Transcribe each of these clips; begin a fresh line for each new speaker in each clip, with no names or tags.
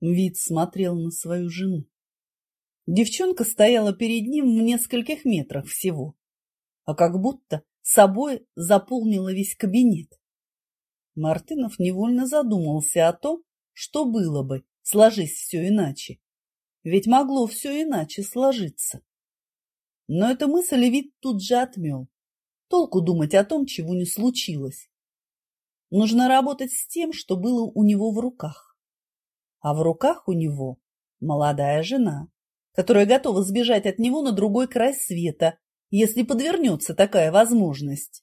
Вид смотрел на свою жену. Девчонка стояла перед ним в нескольких метрах всего, а как будто собой заполнила весь кабинет. Мартынов невольно задумался о том, что было бы, сложись все иначе. Ведь могло все иначе сложиться. Но эта мысль вид тут же отмел. Толку думать о том, чего не случилось. Нужно работать с тем, что было у него в руках. А в руках у него молодая жена, которая готова сбежать от него на другой край света, если подвернется такая возможность.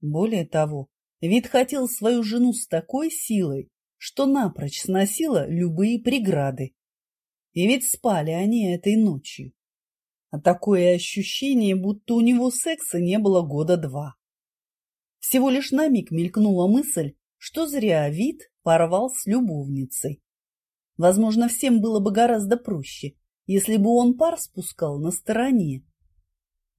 Более того, вид хотел свою жену с такой силой, что напрочь сносила любые преграды. И ведь спали они этой ночью. А такое ощущение, будто у него секса не было года два. Всего лишь на миг мелькнула мысль, что зря вид порвал с любовницей. Возможно, всем было бы гораздо проще, если бы он пар спускал на стороне.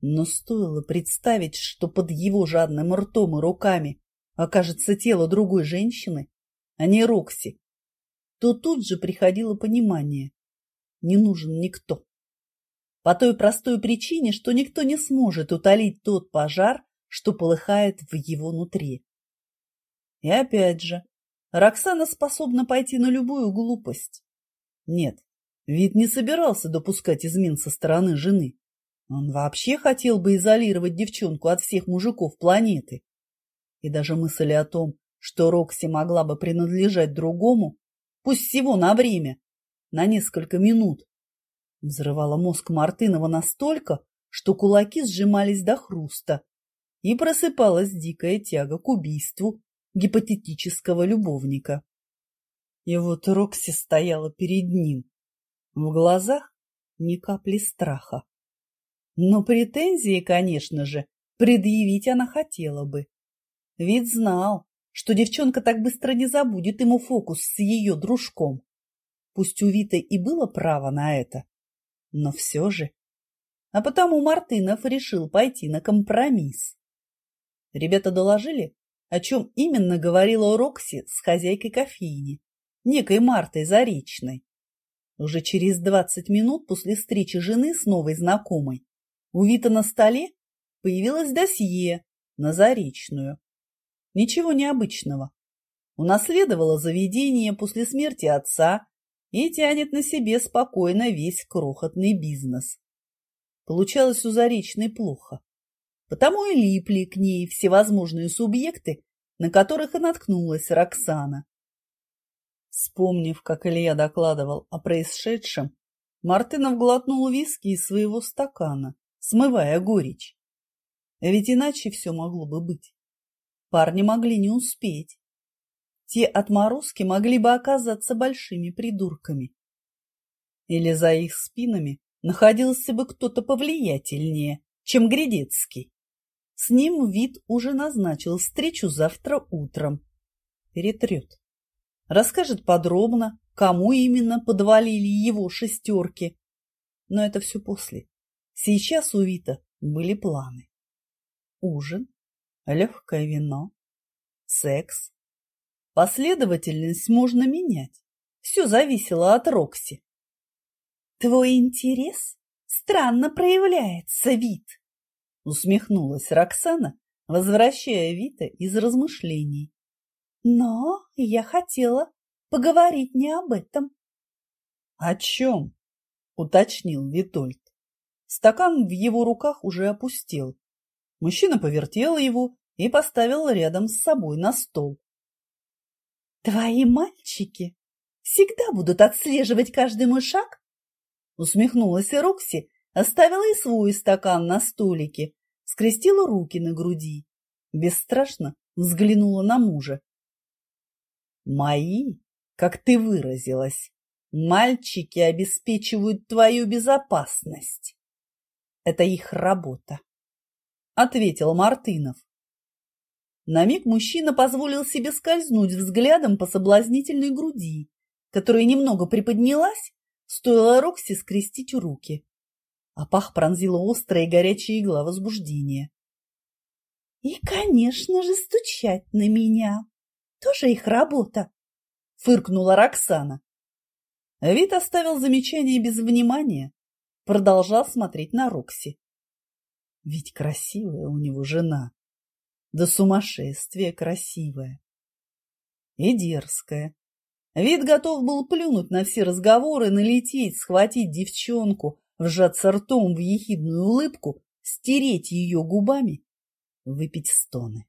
Но стоило представить, что под его жадным ртом и руками окажется тело другой женщины, а не Рокси, то тут же приходило понимание – не нужен никто. По той простой причине, что никто не сможет утолить тот пожар, что полыхает в его нутре. И опять же, Роксана способна пойти на любую глупость. Нет, вид не собирался допускать измен со стороны жены. Он вообще хотел бы изолировать девчонку от всех мужиков планеты. И даже мысль о том, что Рокси могла бы принадлежать другому, пусть всего на время, на несколько минут, взрывала мозг Мартынова настолько, что кулаки сжимались до хруста, и просыпалась дикая тяга к убийству гипотетического любовника. И вот Рокси стояла перед ним. В глазах ни капли страха. Но претензии, конечно же, предъявить она хотела бы. Ведь знал, что девчонка так быстро не забудет ему фокус с ее дружком. Пусть у Виты и было право на это, но все же. А потому Мартынов решил пойти на компромисс. Ребята доложили, о чем именно говорила Рокси с хозяйкой кофейни, некой Мартой Заречной. Уже через двадцать минут после встречи жены с новой знакомой у Вита на столе появилось досье на Заречную. Ничего необычного. Унаследовала заведение после смерти отца и тянет на себе спокойно весь крохотный бизнес. Получалось у Заречной плохо. Потому и липли к ней всевозможные субъекты, на которых и наткнулась Роксана. Вспомнив, как Илья докладывал о происшедшем, Мартынов глотнул виски из своего стакана, смывая горечь. Ведь иначе все могло бы быть. Парни могли не успеть. Те отморозки могли бы оказаться большими придурками. Или за их спинами находился бы кто-то повлиятельнее, чем Грядецкий. С ним вид уже назначил встречу завтра утром. Перетрет. Расскажет подробно, кому именно подвалили его шестерки. Но это все после. Сейчас у Вита были планы. Ужин, легкое вино, секс. Последовательность можно менять. Все зависело от Рокси. Твой интерес странно проявляется, вид. Усмехнулась Роксана, возвращая Вита из размышлений. Но я хотела поговорить не об этом. — О чем? — уточнил Витольд. Стакан в его руках уже опустел. Мужчина повертел его и поставил рядом с собой на стол. «Твои мальчики всегда будут отслеживать каждый мой шаг?» Усмехнулась и Рокси, оставила и свой стакан на столике, скрестила руки на груди, бесстрашно взглянула на мужа. «Мои, как ты выразилась, мальчики обеспечивают твою безопасность. Это их работа ответил Мартынов. На миг мужчина позволил себе скользнуть взглядом по соблазнительной груди, которая немного приподнялась, стоило Рокси скрестить руки. А пах пронзила острая и горячая игла возбуждения. И, конечно же, стучать на меня. Тоже их работа, фыркнула Роксана. Вид оставил замечание без внимания, продолжал смотреть на Рокси. Ведь красивая у него жена, да сумасшествие красивая и дерзкая. Вид готов был плюнуть на все разговоры, налететь, схватить девчонку, вжаться ртом в ехидную улыбку, стереть ее губами, выпить стоны.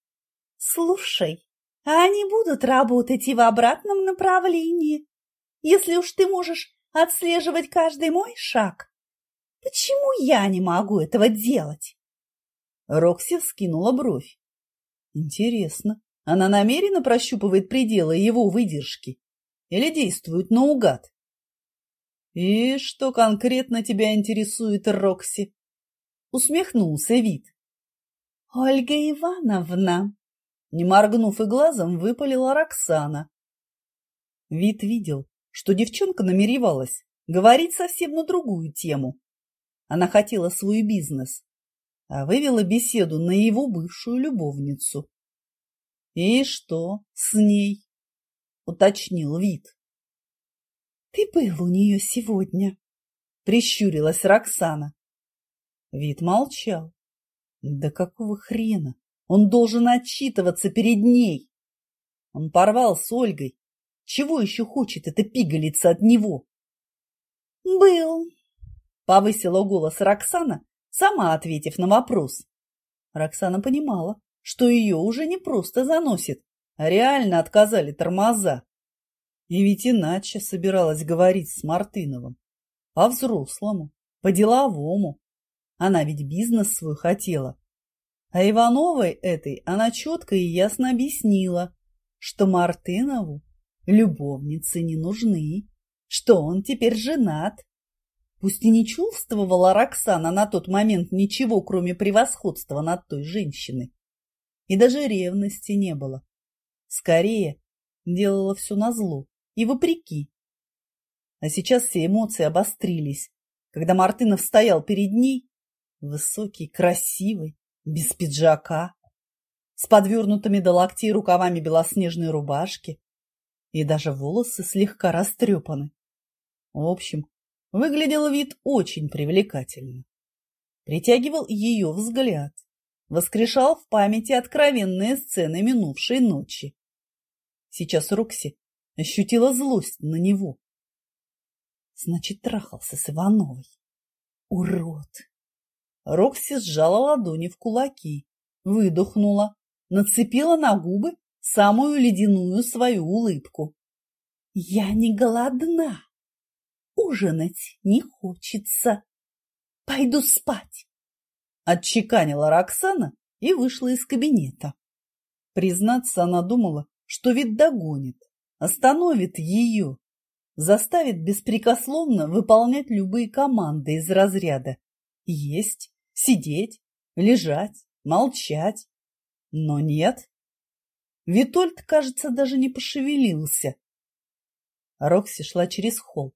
— Слушай, а они будут работать и в обратном направлении? Если уж ты можешь отслеживать каждый мой шаг, почему я не могу этого делать?
Рокси вскинула бровь. Интересно, она намеренно прощупывает пределы его выдержки или действует наугад? И что конкретно тебя интересует, Рокси? Усмехнулся вид.
Ольга Ивановна.
Не моргнув и глазом, выпалила Роксана. Вид видел, что девчонка намеревалась говорить совсем на другую тему. Она хотела свой бизнес, а вывела беседу на его бывшую любовницу. «И что с ней?» — уточнил вид.
«Ты был у нее сегодня?» — прищурилась Роксана.
Вид молчал. «Да какого хрена? Он должен отчитываться перед ней!» Он порвал с Ольгой. Чего еще хочет эта пигалица от него?
«Был», —
повысила голос Роксана, сама ответив на вопрос. Роксана понимала, что ее уже не просто заносит, а реально отказали тормоза. И ведь иначе собиралась говорить с Мартыновым. По-взрослому, по-деловому. Она ведь бизнес свой хотела. А Ивановой этой она четко и ясно объяснила, что Мартынову любовницы не нужны, что он теперь женат. Пусть и не чувствовала Роксана на тот момент ничего, кроме превосходства над той женщиной, и даже ревности не было. Скорее, делала все назло и вопреки. А сейчас все эмоции обострились, когда Мартынов стоял перед ней, высокий, красивый, без пиджака, с подвернутыми до локтей рукавами белоснежной рубашки, и даже волосы слегка растрепаны. В общем, выглядел вид очень привлекательно. Притягивал ее взгляд воскрешал в памяти откровенные сцены минувшей ночи. Сейчас Рокси ощутила злость на него. Значит, трахался с Ивановой. Урод! Рокси сжала ладони в кулаки, выдохнула, нацепила на губы самую ледяную свою улыбку. «Я не голодна. Ужинать не хочется. Пойду спать». Отчеканила Роксана и вышла из кабинета. Признаться, она думала, что вид догонит, остановит ее, заставит беспрекословно выполнять любые команды из разряда есть, сидеть, лежать, молчать. Но нет. Витольд, кажется, даже не пошевелился. Рокси шла через холл,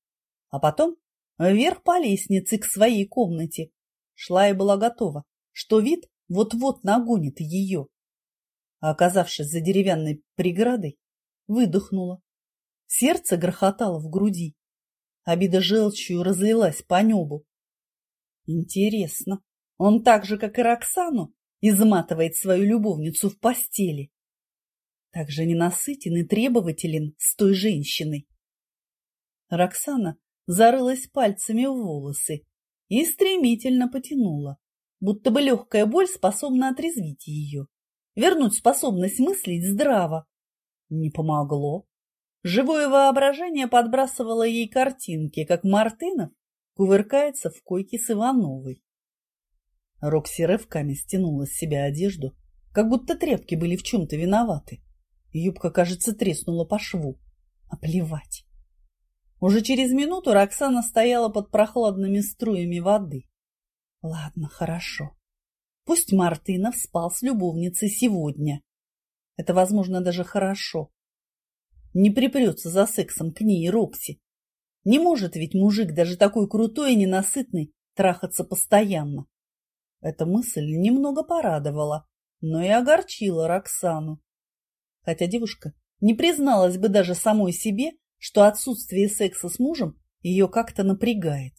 а потом вверх по лестнице к своей комнате, Шла и была готова, что вид вот-вот нагонит ее. А оказавшись за деревянной преградой, выдохнула. Сердце грохотало в груди. Обида желчью разлилась по небу. Интересно, он так же, как и Роксану, изматывает свою любовницу в постели. Так же ненасытен и требователен с той женщиной. Роксана зарылась пальцами в волосы и стремительно потянула, будто бы легкая боль способна отрезвить ее, вернуть способность мыслить здраво. Не помогло. Живое воображение подбрасывало ей картинки, как Мартынов кувыркается в койке с Ивановой. Рокси рывками стянула с себя одежду, как будто тряпки были в чем-то виноваты. Юбка, кажется, треснула по шву. А плевать. Уже через минуту Роксана стояла под прохладными струями воды. Ладно, хорошо. Пусть Мартынов спал с любовницей сегодня. Это, возможно, даже хорошо. Не припрется за сексом к ней Рокси. Не может ведь мужик, даже такой крутой и ненасытный, трахаться постоянно. Эта мысль немного порадовала, но и огорчила Роксану. Хотя девушка не призналась бы даже самой себе, что отсутствие секса с мужем ее как-то напрягает.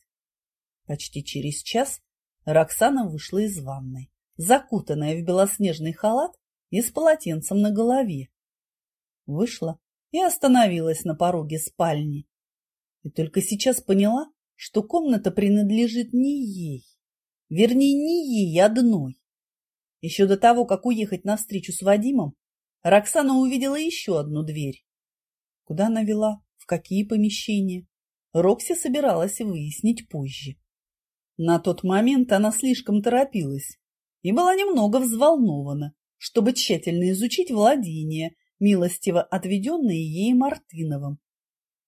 Почти через час Роксана вышла из ванной, закутанная в белоснежный халат и с полотенцем на голове. Вышла и остановилась на пороге спальни. И только сейчас поняла, что комната принадлежит не ей. Вернее, не ей одной. Еще до того, как уехать навстречу с Вадимом, Роксана увидела еще одну дверь. Куда она вела? В какие помещения? Рокси собиралась выяснить позже. На тот момент она слишком торопилась и была немного взволнована, чтобы тщательно изучить владения, милостиво отведенные ей Мартыновым.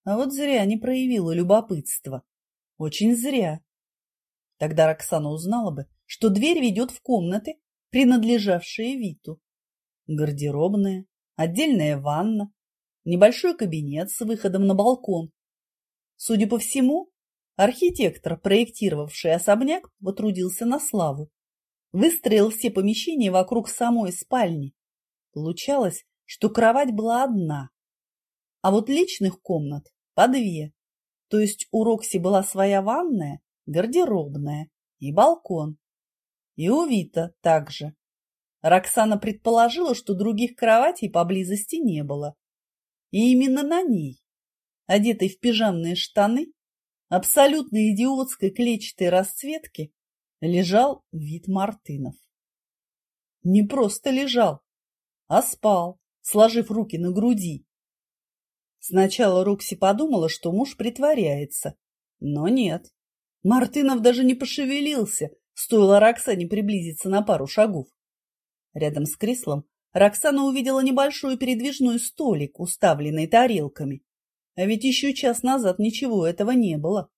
А вот зря не проявила любопытства. Очень зря. Тогда Роксана узнала бы, что дверь ведет в комнаты, принадлежавшие Виту. Гардеробная, отдельная ванна, небольшой кабинет с выходом на балкон. Судя по всему, архитектор, проектировавший особняк, потрудился на славу. Выстроил все помещения вокруг самой спальни. Получалось, что кровать была одна, а вот личных комнат по две. То есть у Рокси была своя ванная, гардеробная и балкон. И у Вита также. Роксана предположила, что других кроватей поблизости не было. И именно на ней, одетой в пижамные штаны, абсолютно идиотской клетчатой расцветки, лежал вид Мартынов. Не просто лежал, а спал, сложив руки на груди. Сначала Рокси подумала, что муж притворяется, но нет. Мартынов даже не пошевелился, стоило Роксане приблизиться на пару шагов. Рядом с креслом Роксана увидела небольшой передвижной столик, уставленный тарелками. А ведь еще час назад ничего этого не было.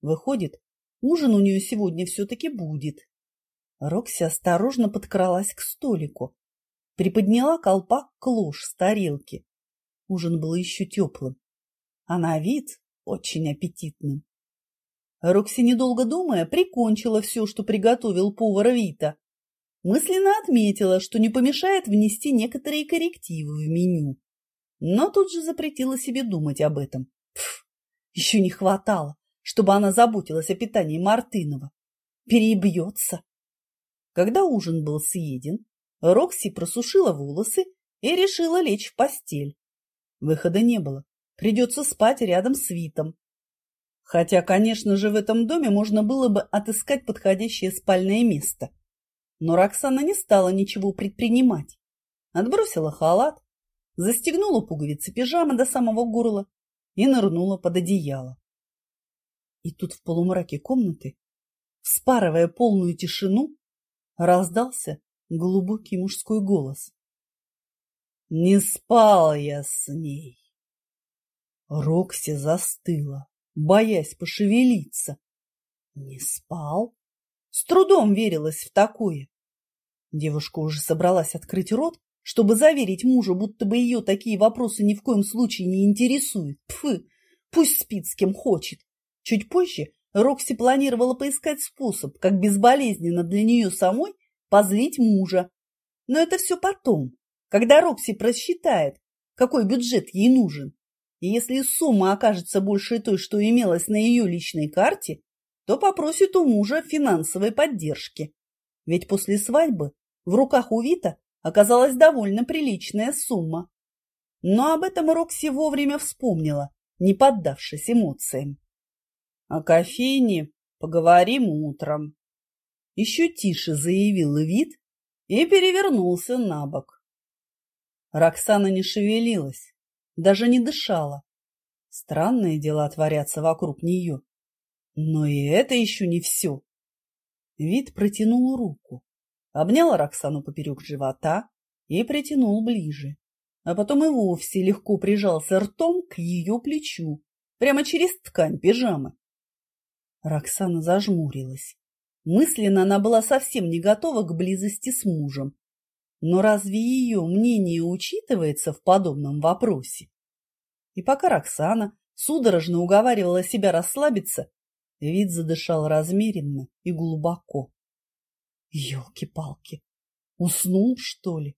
Выходит, ужин у нее сегодня все-таки будет. Рокси осторожно подкралась к столику, приподняла колпак клош с тарелки. Ужин был еще теплым, а на вид очень аппетитным. Рокси, недолго думая, прикончила все, что приготовил повар Вита. Мысленно отметила, что не помешает внести некоторые коррективы в меню. Но тут же запретила себе думать об этом. Пф, еще не хватало, чтобы она заботилась о питании Мартынова. Перебьется. Когда ужин был съеден, Рокси просушила волосы и решила лечь в постель. Выхода не было. Придется спать рядом с Витом. Хотя, конечно же, в этом доме можно было бы отыскать подходящее спальное место. Но Роксана не стала ничего предпринимать. Отбросила халат, застегнула пуговицы пижамы до самого горла и нырнула под одеяло. И тут в полумраке комнаты, вспарывая полную тишину, раздался глубокий мужской голос. Не спал я с ней. Рокси застыла, боясь пошевелиться. Не спал? С трудом верилась в такое. Девушка уже собралась открыть рот, чтобы заверить мужа, будто бы ее такие вопросы ни в коем случае не интересуют. Пфы, пусть спит с кем хочет. Чуть позже Рокси планировала поискать способ, как безболезненно для нее самой позлить мужа. Но это все потом, когда Рокси просчитает, какой бюджет ей нужен. И если сумма окажется больше той, что имелась на ее личной карте, то попросит у мужа финансовой поддержки. Ведь после свадьбы в руках у Вита оказалась довольно приличная сумма. Но об этом Рокси вовремя вспомнила, не поддавшись эмоциям. О кофейне поговорим утром еще тише заявил вид и перевернулся на бок. Роксана не шевелилась, даже не дышала. Странные дела творятся вокруг нее. Но и это еще не все. Вид протянул руку, обнял Роксану поперек живота и притянул ближе. А потом и вовсе легко прижался ртом к ее плечу, прямо через ткань пижамы. Роксана зажмурилась. Мысленно она была совсем не готова к близости с мужем. Но разве ее мнение учитывается в подобном вопросе? И пока Роксана судорожно уговаривала себя расслабиться, вид задышал размеренно и глубоко. Ёлки-палки, уснул, что ли?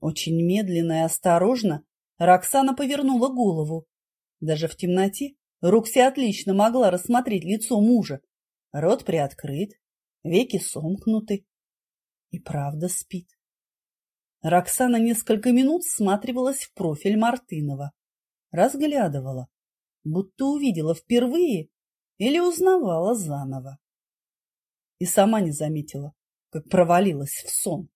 Очень медленно и осторожно Роксана повернула голову Даже в темноте Рокси отлично могла рассмотреть лицо мужа. Рот приоткрыт, веки сомкнуты. И правда спит. Роксана несколько минут всматривалась в профиль Мартынова. Разглядывала, будто увидела впервые или узнавала заново. И сама не заметила, как провалилась в сон.